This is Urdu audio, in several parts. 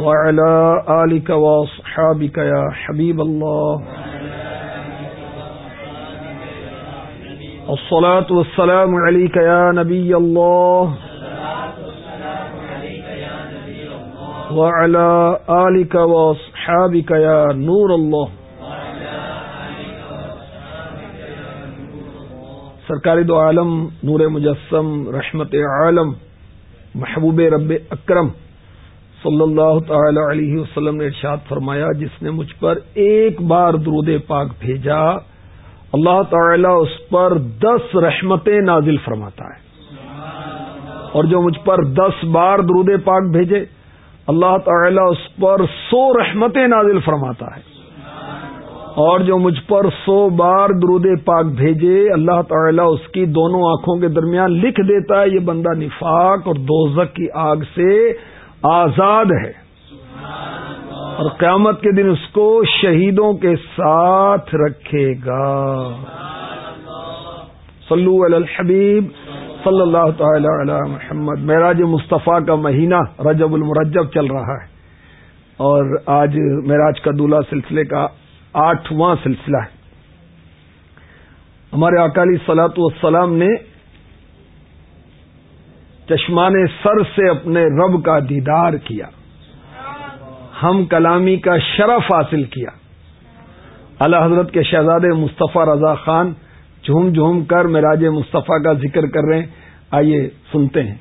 وعلى آلك وصحابك يا حبيب الله. الصلاة والسلام عليك يا نبي الله. وعلى آلك وصحابك يا نور الله. سرکاری دو عالم، نور مجسم، رحمت عالم، محبوب رب اکرم صلی اللہ تعالی علیہ وسلم نے ارشاد فرمایا، جس نے مجھ پر ایک بار درود پاک بھیجا، اللہ تعالی اس پر دس رحمتیں نازل فرماتا ہے۔ اور جو مجھ پر دس بار درود پاک بھیجے، اللہ تعالی اس پر سو رحمتیں نازل فرماتا ہے۔ اور جو مجھ پر سو بار درود پاک بھیجے، اللہ تعالیٰ اس کی دونوں آنکھوں کے درمیان لکھ دیتا ہے، یہ بندہ نفاق اور دوزک کی آگ سے آزاد ہے۔ اور قیامت کے دن اس کو شہیدوں کے ساتھ رکھے گا۔ صلو علی الحبیب صلی اللہ تعالی علی محمد۔ معراج مصطفیٰ کا مہینہ رجب المرجب چل رہا ہے۔ اور آج معراج کا دولہ سلسلے کا آٹھواں سلسلہ ہے۔ ہمارے اکالی سلاط والسلام نے چشمان سر سے اپنے رب کا دیدار کیا۔ ہم کلامی کا شرف حاصل کیا۔ اللہ حضرت کے شہزاد مصطفیٰ رضا خان جھوم جھوم کر مراج مصطفیٰ کا ذکر کر رہے ہیں۔ آئیے سنتے ہیں۔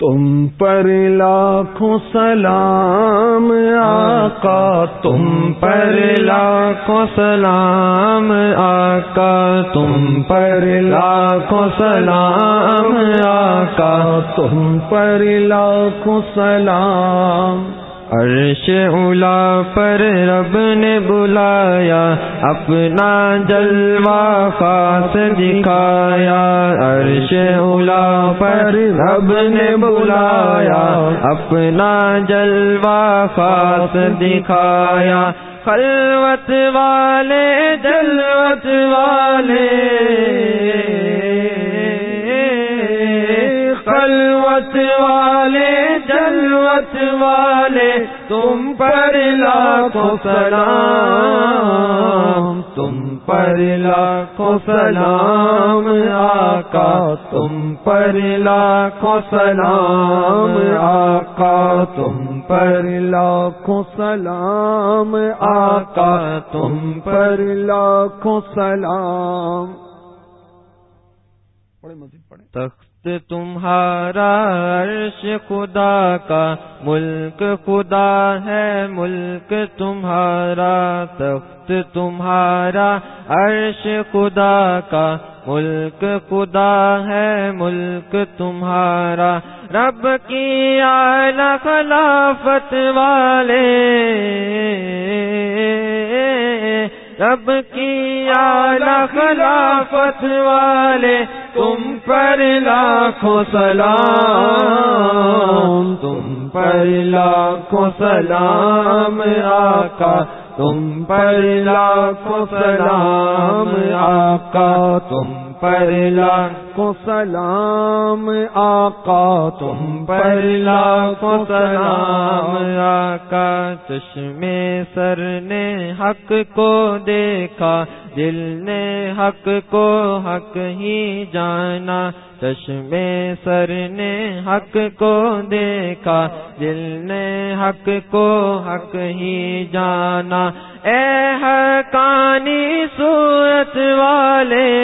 تم پر لاکھوں سلام، آقا، تم پر لاکھوں سلام، آقا، تم پر لاکھوں سلام، آقا، تم پر لاکھوں سلام۔ عرش اولا پر رب نے بلایا، اپنا جلوہ خاص دکھایا۔ عرش اولا پر رب نے بلایا، اپنا جلوہ خاص دکھایا۔ خلوت والے، جلوت والے۔ خلوت والے، جلوت والے۔ تم پر لاکھوں سلام تم پر لاکھوں سلام آقا تم پر لاکھوں سلام آقا تم پر لاکھوں سلام آقا تم پر لاکھوں سلام۔ مزید تخت تمہارا عرش خدا کا ملک خدا ہے، ملک تمہارا، تخت تمہارا، عرش خدا کا ملک خدا ہے، ملک تمہارا۔ رب کی آئلہ خلافت والے رب کی آلہ خلافت والے، تم پر لاکھوں سلام، تم پر لاکھوں سلام آقا، تم پر لاکھوں سلام آقا، تم پر لاکھوں سلام آقا تم پر لاکھوں سلام۔ آقا چشمے سر نے حق کو دیکھا دل نے حق کو حق ہی جانا۔ چشمے سر نے حق کو دیکھا دل نے حق کو حق ہی جانا۔ اے حقانی صورت والے،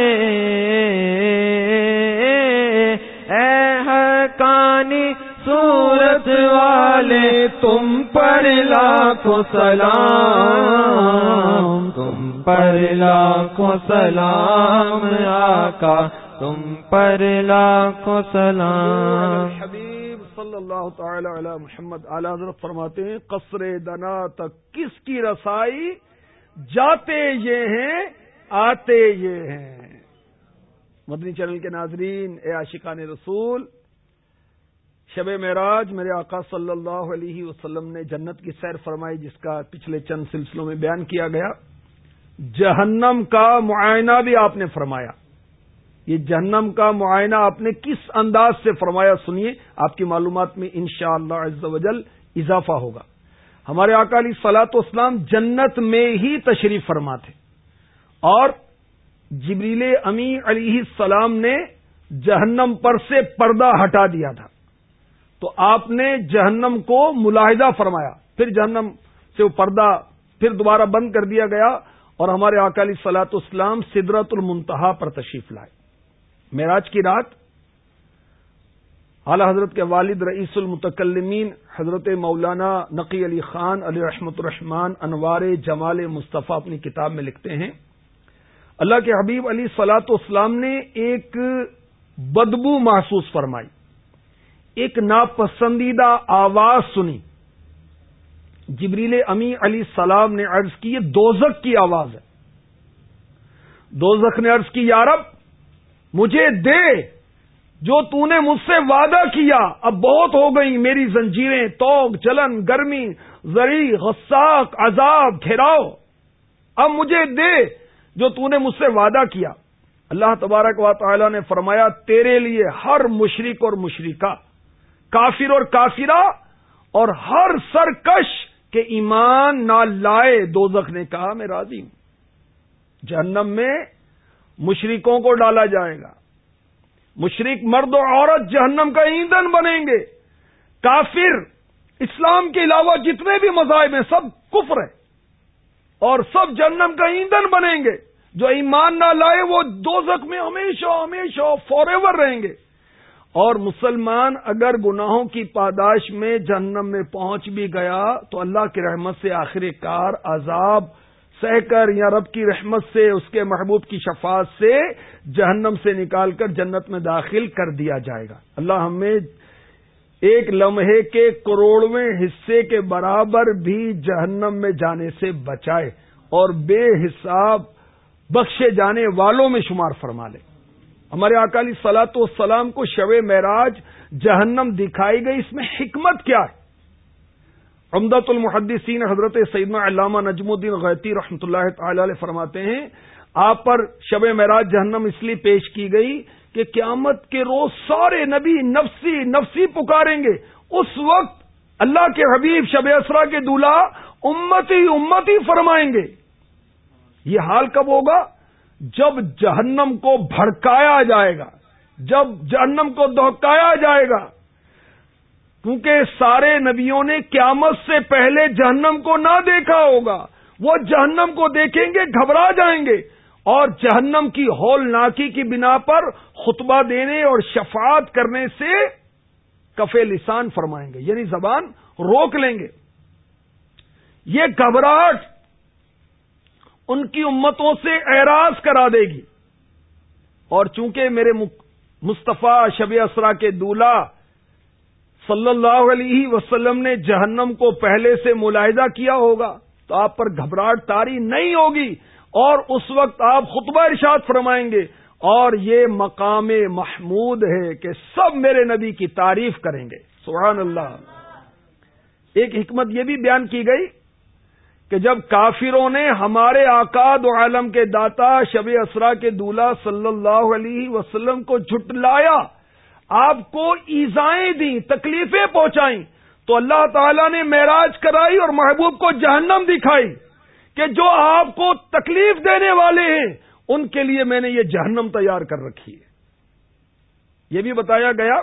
اے حقانی صورت والے، تم پر لاکھوں سلام، تم پر لاکھوں سلام، آقا، تم پر لاکھوں سلام۔ حبیب صلی اللہ تعالی علی محمد اعلی حضرت فرماتے ہیں، قصر دنا تک کس کی رسائی؟ جاتے یہ ہیں، آتے یہ ہیں۔ مدنی چینل کے ناظرین، اے عاشقان رسول، شب معراج میرے آقا صلی اللہ علیہ وسلم نے جنت کی سیر فرمائی، جس کا پچھلے چند سلسلوں میں بیان کیا گیا۔ جہنم کا معائنہ بھی آپ نے فرمایا۔ یہ جہنم کا معائنہ آپ نے کس انداز سے فرمایا سنیے، آپ کی معلومات میں انشاءاللہ شاء اللہ وجل اضافہ ہوگا۔ ہمارے اکالی سلاط اسلام جنت میں ہی تشریف فرما تھے اور جبریل امی علیہ السلام نے جہنم پر سے پردہ ہٹا دیا تھا۔ تو آپ نے جہنم کو ملاحدہ فرمایا۔ پھر جہنم سے وہ پردہ پھر دوبارہ بند کر دیا گیا اور ہمارے اکالی سلاط اسلام سدرت المنتہا پر تشریف لائے۔ معراج کی رات، اعلی حضرت کے والد رئیس المتکلمین حضرت مولانا نقی علی خان علی رحمت الرحمان انوار جمال مصطفیٰ اپنی کتاب میں لکھتے ہیں، اللہ کے حبیب علی سلاط اسلام نے ایک بدبو محسوس فرمائی، ایک ناپسندیدہ آواز سنی۔ جبریل امی علی السلام نے عرض کی، یہ دوزک کی آواز ہے۔ دوزخ نے عرض کی یارب مجھے دے جو تو نے مجھ سے وعدہ کیا۔ اب بہت ہو گئی میری زنجیریں توک جلن گرمی، زری غساک عذاب، گھیراؤ۔ اب مجھے دے جو تو نے مجھ سے وعدہ کیا۔ اللہ تبارک و تعالی نے فرمایا، تیرے لیے ہر مشرق اور مشرقہ کافر اور کافرہ، اور ہر سرکش کے ایمان نہ لائے، دوزخ نے کہا، میں راضی ہوں۔ جہنم میں مشرقوں کو ڈالا جائے گا۔ مشرق مرد و عورت جہنم کا ایندھن بنیں گے۔ کافر اسلام کے علاوہ جتنے بھی مذاہب ہیں، سب کفر ہے اور سب جہنم کا ایندھن بنیں گے۔ جو ایمان نہ لائے، وہ دو میں ہمیشہ ہمیشہ فار ایور رہیں گے۔ اور مسلمان اگر گناہوں کی پاداش میں جہنم میں پہنچ بھی گیا، تو اللہ کی رحمت سے آخر کار عذاب سہ کر یا رب کی رحمت سے، اس کے محبوب کی شفاعت سے جہنم سے نکال کر جنت میں داخل کر دیا جائے گا۔ اللہ ہمیں ایک لمحے کے کروڑویں حصے کے برابر بھی جہنم میں جانے سے بچائے اور بے حساب بخشے جانے والوں میں شمار فرما لے۔ ہمارے اکالی سلاط والسلام کو شو معراج جہنم دکھائی گئی، اس میں حکمت کیا ہے؟ امدت المحدثین حضرت سیدنا علامہ نجم الدین غیتی رحمۃ اللہ تعالی علیہ فرماتے ہیں، آپ پر شب معراج جہنم اس لیے پیش کی گئی کہ قیامت کے روز سارے نبی نفسی نفسی پکاریں گے۔ اس وقت اللہ کے حبیب شب اسرا کے دلہا امتی امتی فرمائیں گے۔ یہ حال کب ہوگا؟ جب جہنم کو بھڑکایا جائے گا۔ جب جہنم کو دہکایا جائے گا۔ کیونکہ سارے نبیوں نے قیامت سے پہلے جہنم کو نہ دیکھا ہوگا۔ وہ جہنم کو دیکھیں گے، گھبرا جائیں گے۔ اور جہنم کی ہول ناکی کی بنا پر خطبہ دینے اور شفاعت کرنے سے کفے لسان فرمائیں گے یعنی زبان روک لیں گے۔ یہ گھبراہٹ ان کی امتوں سے اعراض کرا دے گی۔ اور چونکہ میرے مصطفیٰ شب اسرا کے دولہ صلی اللہ علیہ وسلم نے جہنم کو پہلے سے ملاحظہ کیا ہوگا تو آپ پر گھبراہٹ تاری نہیں ہوگی اور اس وقت آپ خطبہ ارشاد فرمائیں گے اور یہ مقام محمود ہے کہ سب میرے نبی کی تعریف کریں گے۔ سبحان اللہ۔ ایک حکمت یہ بھی بیان کی گئی کہ جب کافروں نے ہمارے آکاد عالم کے داتا شب اسرا کے دولہ صلی اللہ علیہ وسلم کو جھٹلایا آپ کو ایزائیں دیں، تکلیفیں پہنچائیں۔ تو اللہ تعالی نے معراج کرائی اور محبوب کو جہنم دکھائی کہ جو آپ کو تکلیف دینے والے ہیں، ان کے لیے میں نے یہ جہنم تیار کر رکھی ہے۔ یہ بھی بتایا گیا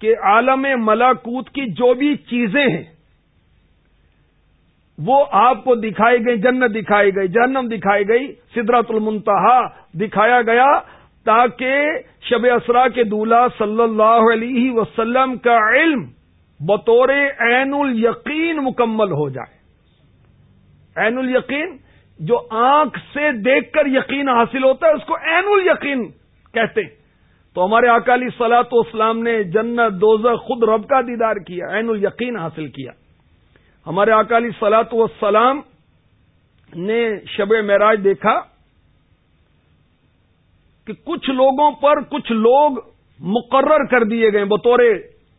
کہ عالم ملاکوت کی جو بھی چیزیں ہیں، وہ آپ کو دکھائی گئی، جنت دکھائی گئی، جہنم دکھائی گئی سدرت المنتہا دکھایا گیا۔ تاکہ شب اسرا کے دولہ صلی اللہ علیہ وسلم کا علم بطور عین الیقین مکمل ہو جائے۔ عین الیقین جو آنکھ سے دیکھ کر یقین حاصل ہوتا ہے، اس کو عین الیقین کہتے ہیں۔ تو ہمارے اکالی سلاط اسلام نے جنت دوزہ خود رب کا دیدار کیا، عین الیقین حاصل کیا۔ ہمارے اکالی سلاط وسلام نے شب معراج دیکھا۔ کہ کچھ لوگوں پر کچھ لوگ مقرر کر دیے گئے بطور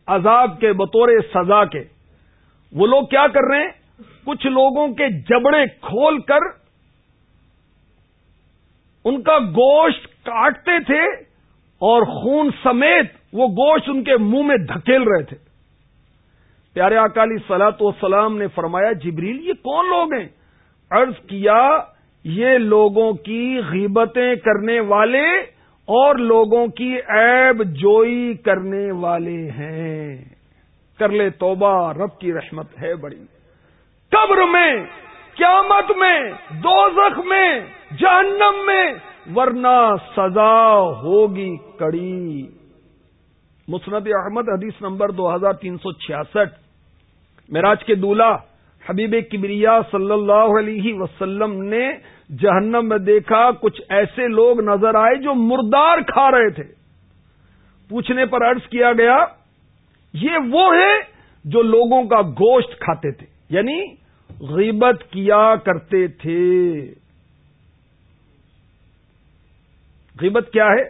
عذاب کے، بطور سزا کے۔ وہ لوگ کیا کر رہے ہیں؟ کچھ لوگوں کے جبڑے کھول کر ان کا گوشت کاٹتے تھے اور خون سمیت وہ گوشت ان کے منہ میں دھکیل رہے تھے۔ پیارے اکالی سلاط وسلام نے فرمایا، جبریل، یہ کون لوگ ہیں؟ عرض کیا یہ لوگوں کی غیبتیں کرنے والے اور لوگوں کی عیب جوئی کرنے والے ہیں۔ کر لے توبہ، رب کی رحمت ہے بڑی۔ قبر میں، قیامت میں، دوزخ میں، جہنم میں، ورنہ سزا ہوگی کڑی۔ مسند احمد حدیث نمبر دو ہزار تین سو چھیاسٹھ۔ میراج کے دولہ۔ حبیب کبریا صلی اللہ علیہ وسلم نے جہنم میں دیکھا کچھ ایسے لوگ نظر آئے جو مردار کھا رہے تھے۔ پوچھنے پر عرض کیا گیا، یہ وہ ہے جو لوگوں کا گوشت کھاتے تھے یعنی غیبت کیا کرتے تھے۔ غیبت کیا ہے؟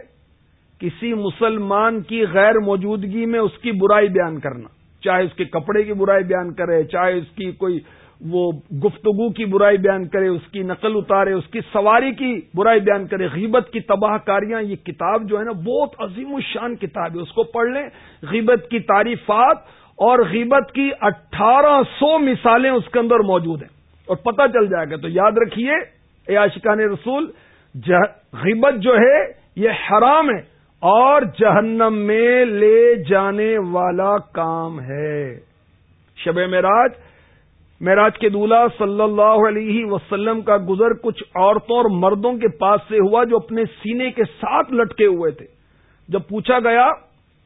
کسی مسلمان کی غیر موجودگی میں اس کی برائی بیان کرنا۔ چاہے اس کے کپڑے کی برائی بیان کرے، چاہے اس کی کوئی وہ گفتگو کی برائی بیان کرے، اس کی نقل اتارے، اس کی سواری کی برائی بیان کرے، غیبت کی تباہ کاریاں، یہ کتاب جو ہے نا بہت عظیم الشان کتاب ہے، اس کو پڑھ لیں۔ غیبت کی تعریفات اور غیبت کی اٹھارہ سو مثالیں اس کے اندر موجود ہیں۔ اور پتہ چل جائے گا، تو یاد رکھیے، اے عاشقان رسول غیبت جو ہے، یہ حرام ہے۔ اور جہنم میں لے جانے والا کام ہے۔ شب معراج معراج کے دولہ صلی اللہ علیہ وسلم کا گزر کچھ عورتوں اور مردوں کے پاس سے ہوا جو اپنے سینے کے ساتھ لٹکے ہوئے تھے۔ جب پوچھا گیا،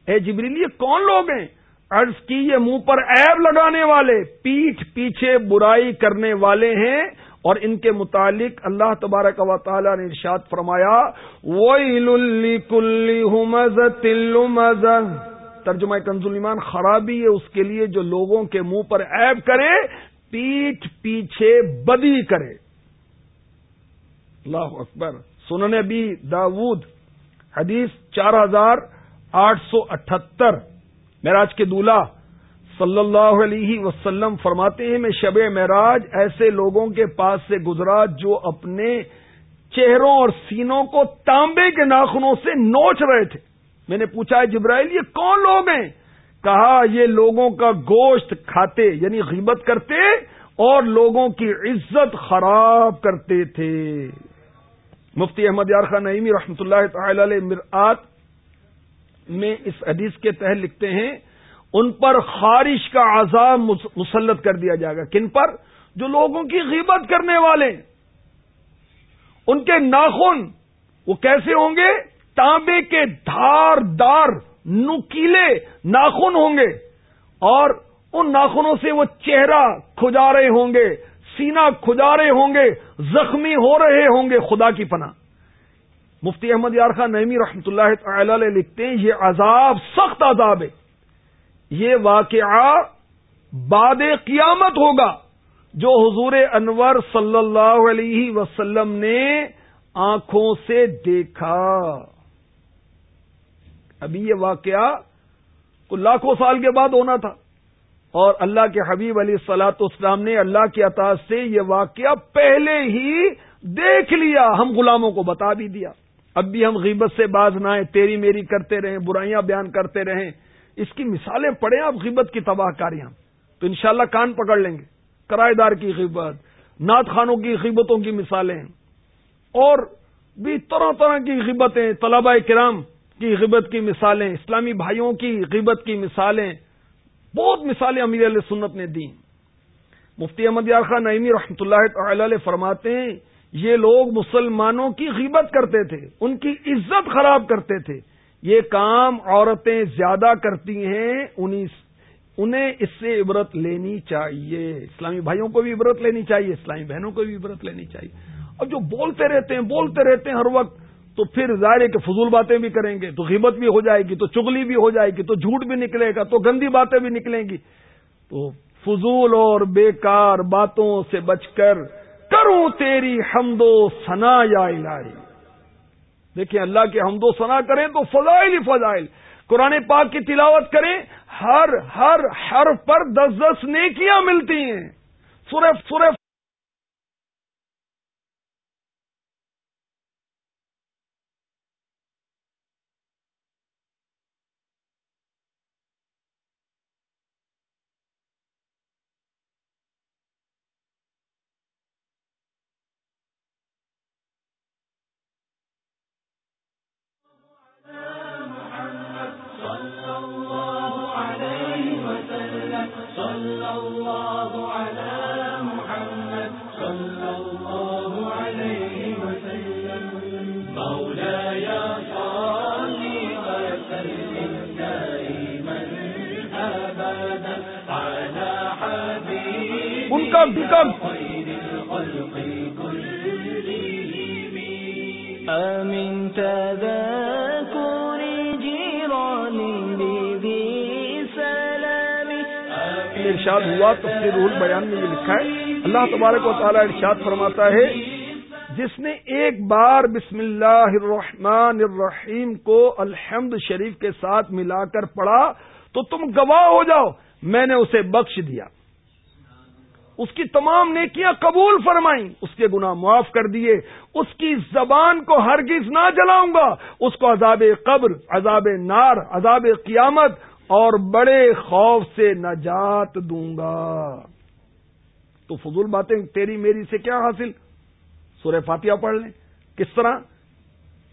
اے جبریل، یہ کون لوگ ہیں؟ عرض کی، یہ منہ پر ایب لگانے والے، پیٹھ پیچھے برائی کرنے والے ہیں اور ان کے متعلق اللہ تبارک و تعالی نے ارشاد فرمایا ترجمہ کنزلیمان خرابی ہے، اس کے لیے جو لوگوں کے منہ پر عیب کرے پیٹھ پیچھے بدی کرے اللہ اکبر۔ سننے بھی داود، حدیث چار ہزار آٹھ سو اٹھہتر میراج کے دولہ صلی اللہ علیہ وسلم فرماتے ہیں، میں شب معراج ایسے لوگوں کے پاس سے گزرا جو اپنے چہروں اور سینوں کو تانبے کے ناخنوں سے نوچ رہے تھے۔ میں نے پوچھا ہے جبرائیل، یہ کون لوگ ہیں؟ کہا، یہ لوگوں کا گوشت کھاتے یعنی غیبت کرتے اور لوگوں کی عزت خراب کرتے تھے۔ مفتی احمد یار خان نعیمی رحمۃ اللہ تعالی علیہ مرآت میں اس حدیث کے تحت لکھتے ہیں، ان پر خارش کا عذاب مسلط کر دیا جائے گا۔ کن پر؟ جو لوگوں کی غیبت کرنے والے۔ ان کے ناخن۔ وہ کیسے ہوں گے؟ تانبے کے دھار دار نکیلے ناخن ہوں گے۔ اور ان ناخنوں سے وہ چہرہ کھجا رہے ہوں گے سینا کھجا رہے ہوں گے، زخمی ہو رہے ہوں گے، خدا کی پناہ۔ مفتی احمد یارخان نعمی رحمتہ اللہ تعالی علیہ لکھتے ہیں، یہ عذاب، سخت عذاب ہے۔ یہ واقعہ بعد قیامت ہوگا جو حضور انور صلی اللہ علیہ وسلم نے آنکھوں سے دیکھا۔ ابھی یہ واقعہ کو لاکھوں سال کے بعد ہونا تھا۔ اور اللہ کے حبیب علی سلاط اسلام نے اللہ کی عطا سے یہ واقعہ پہلے ہی دیکھ لیا، ہم غلاموں کو بتا بھی دیا۔ اب بھی ہم غیبت سے باز نہ آئے تیری میری کرتے رہیں، برائیاں بیان کرتے رہیں۔ اس کی مثالیں پڑھیں آپ غیبت کی تباہ کاریاں۔ تو انشاءاللہ کان پکڑ لیں گے۔ کرایہ دار کی غیبت، نعت خانوں کی غیبتوں کی مثالیں۔ اور بھی طرح طرح کی غیبتیں طلبہ کرام کی غیبت کی مثالیں، اسلامی بھائیوں کی غیبت کی مثالیں۔ بہت مثالیں امیر علیہ سنت نے دی مفتی احمد یار خان نعیمی رحمۃ اللہ تعالی فرماتے ہیں یہ لوگ مسلمانوں کی غیبت کرتے تھے، ان کی عزت خراب کرتے تھے۔ یہ کام عورتیں زیادہ کرتی ہیں انہیں اس سے عبرت لینی چاہیے۔ اسلامی بھائیوں کو بھی عبرت لینی چاہیے، اسلامی بہنوں کو بھی عبرت لینی چاہیے۔ اب جو بولتے رہتے ہیں، بولتے رہتے ہیں ہر وقت، تو پھر ظاہر ہے کہ فضول باتیں بھی کریں گے، تو غیبت بھی ہو جائے گی، تو چگلی بھی ہو جائے گی، تو جھوٹ بھی نکلے گا، تو گندی باتیں بھی نکلیں گی۔ تو فضول اور بیکار باتوں سے بچ کر کروں تیری حمد و سنا یا الہی۔ دیکھیں اللہ کے حمد و سنا کریں تو فضائل ہی فضائل۔ قرآن پاک کی تلاوت کریں، ہر ہر ہر پر دس دس نیکیاں ملتی ہیں۔ سورہ سورہ ارشاد ہوا تفصیل رول بیان میں یہ لکھا ہے۔ اللہ تبارک و تعالیٰ ارشاد فرماتا ہے جس نے ایک بار بسم اللہ الرحمن الرحیم کو الحمد شریف کے ساتھ ملا کر پڑھا تو تم گواہ ہو جاؤ میں نے اسے بخش دیا۔ اس کی تمام نیکیاں قبول فرمائیں۔ اس کے گناہ معاف کر دیے۔ اس کی زبان کو ہرگز نہ جلاؤں گا۔ اس کو عذاب قبر، عذاب نار، عذاب قیامت اور بڑے خوف سے نجات دوں گا۔ تو فضول باتیں، تیری میری سے کیا حاصل؟ سورہ فاتحہ پڑھ لیں۔ کس طرح؟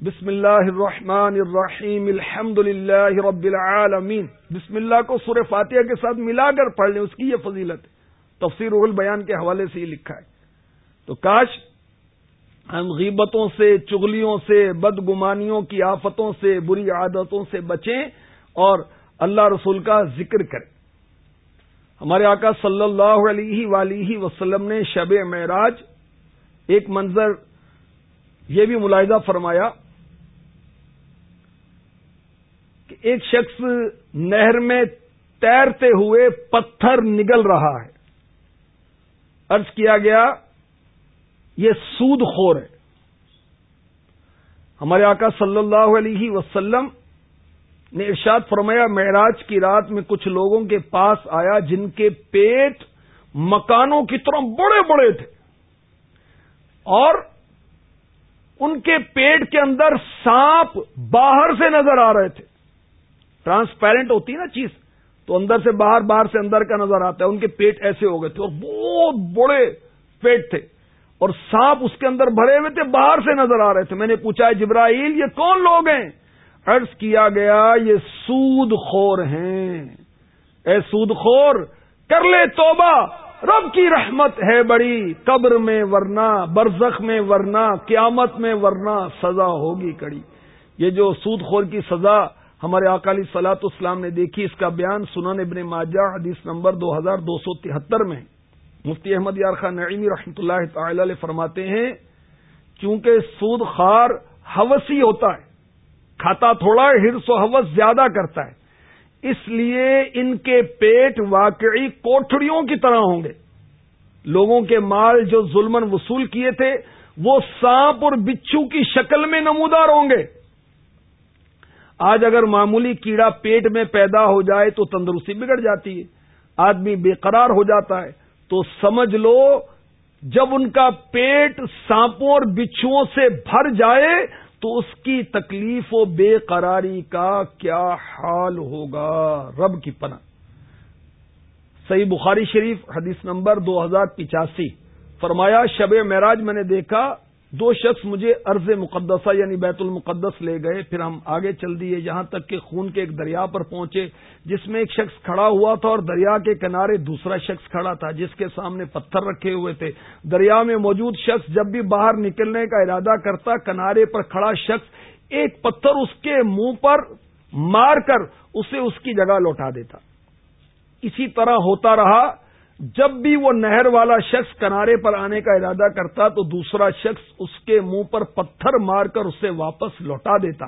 بسم اللہ الرحمن الرحیم، الحمد للہ رب العالمین۔ بسم اللہ کو سورہ فاتحہ کے ساتھ ملا کر پڑھ لیں، اس کی یہ فضیلت۔ ہے تفسیر اول بیان کے حوالے سے یہ لکھا ہے۔ تو کاش ہم غیبتوں سے چگلیوں سے، بدگمانیوں کی آفتوں سے، بری عادتوں سے بچیں اور اللہ رسول کا ذکر کرے ہمارے آقا صلی اللہ علیہ ولیہ وسلم نے شب معراج ایک منظر یہ بھی ملاحظہ فرمایا کہ ایک شخص نہر میں تیرتے ہوئے پتھر نگل رہا ہے۔ ارض کیا گیا، یہ سود خور ہے۔ ہمارے آقا صلی اللہ علیہ وسلم نے ارشاد فرمایا، معراج کی رات میں کچھ لوگوں کے پاس آیا جن کے پیٹ مکانوں کی طرح بڑے بڑے تھے۔ اور ان کے پیٹ کے اندر سانپ باہر سے نظر آ رہے تھے۔ ٹرانسپیرنٹ ہوتی ہے نا چیز۔ تو اندر سے باہر باہر سے اندر کا نظر آتا ہے۔ ان کے پیٹ ایسے ہو گئے تھے اور بہت بڑے پیٹ تھے۔ اور سانپ اس کے اندر بھرے ہوئے تھے، باہر سے نظر آ رہے تھے۔ میں نے پوچھا جبرائیل، یہ کون لوگ ہیں؟ عرض کیا گیا، یہ سود خور ہیں۔ اے سود خور، کر لے توبہ۔ رب کی رحمت ہے بڑی، قبر میں ورنہ، برزخ میں ورنہ، قیامت میں ورنہ سزا ہوگی کڑی۔ یہ جو سود خور کی سزا ہمارے اکالی سلاط اسلام نے دیکھی اس کا بیان سنن ابن ماجہ حدیث نمبر دو ہزار دو سو تہتر میں۔ مفتی احمد یار خان نعیمی رحمۃ اللہ تعالی علیہ فرماتے ہیں، چونکہ سود خار حوثی ہوتا ہے، کھاتا تھوڑا ہرس و حوث زیادہ کرتا ہے۔ اس لیے ان کے پیٹ واقعی کوٹڑیوں کی طرح ہوں گے۔ لوگوں کے مال جو ظلمن وصول کیے تھے، وہ سانپ اور بچھو کی شکل میں نمودار ہوں گے۔ آج اگر معمولی کیڑا پیٹ میں پیدا ہو جائے تو تندرستی بگڑ جاتی ہے۔ آدمی بے قرار ہو جاتا ہے۔ تو سمجھ لو، جب ان کا پیٹ سانپوں اور بچھوؤں سے بھر جائے تو اس کی تکلیف و بے قراری کا کیا حال ہوگا؟ رب کی پناہ۔ صحیح بخاری شریف، حدیث نمبر دو ہزار پچاسی۔ فرمایا، شب معراج میں نے دیکھا دو شخص مجھے عرض مقدسہ یعنی بیت المقدس لے گئے، پھر ہم آگے چل دیے، یہاں تک کہ خون کے ایک دریا پر پہنچے، جس میں ایک شخص کھڑا ہوا تھا اور دریا کے کنارے دوسرا شخص کھڑا تھا، جس کے سامنے پتھر رکھے ہوئے تھے۔ دریا میں موجود شخص جب بھی باہر نکلنے کا ارادہ کرتا، کنارے پر کھڑا شخص ایک پتھر اس کے منہ پر مار کر اسے اس کی جگہ لوٹا دیتا۔ اسی طرح ہوتا رہا۔ جب بھی وہ نہر والا شخص کنارے پر آنے کا ارادہ کرتا تو دوسرا شخص اس کے منہ پر پتھر مار کر اسے واپس لوٹا دیتا۔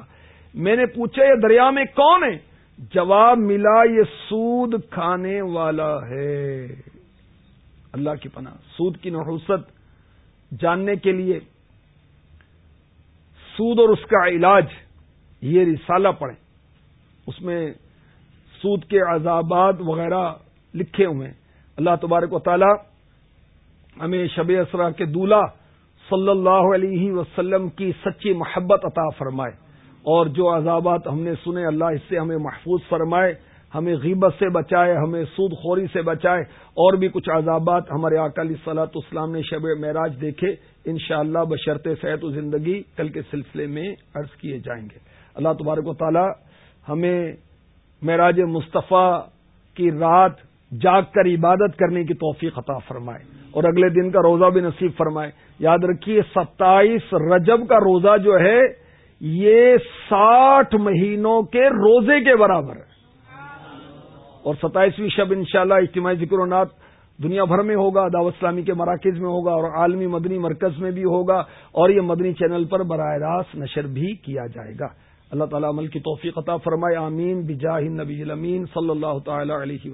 میں نے پوچھا، یہ دریا میں کون ہے؟ جواب ملا، یہ سود کھانے والا ہے۔ اللہ کی پناہ۔ سود کی نحوست جاننے کے لیے سود اور اس کا علاج، یہ رسالہ پڑھیں۔ اس میں سود کے عذابات وغیرہ لکھے ہوئے ہیں۔ اللہ تبارک و تعالی ہمیں شب اسرا کے دولہ صلی اللہ علیہ وسلم کی سچی محبت عطا فرمائے اور جو عذابات ہم نے سنے اللہ اس سے ہمیں محفوظ فرمائے، ہمیں غیبت سے بچائے، ہمیں سود خوری سے بچائے اور بھی کچھ عذابات ہمارے اکالی صلاحت اسلام نے شب معراج دیکھے ان شاء اللہ بشرط صحت و زندگی کل کے سلسلے میں عرض کیے جائیں گے۔ اللہ تبارک و تعالی ہمیں معراج مصطفیٰ کی رات جاگ کر عبادت کرنے کی توفیق عطا فرمائے اور اگلے دن کا روزہ بھی نصیب فرمائے۔ یاد رکھیے، ستائیس رجب کا روزہ جو ہے، یہ ساٹھ مہینوں کے روزے کے برابر ہے۔ اور ستائیسویں شب انشاءاللہ اجتماعی ذکر و نات دنیا بھر میں ہوگا، دعوت اسلامی کے مراکز میں ہوگا اور عالمی مدنی مرکز میں بھی ہوگا اور یہ مدنی چینل پر براہ راست نشر بھی کیا جائے گا۔ اللہ تعالیٰ عمل کی توفیق عطا فرمائے۔ آمین۔ بجاہ نبی الامین صلی اللہ تعالی علیہ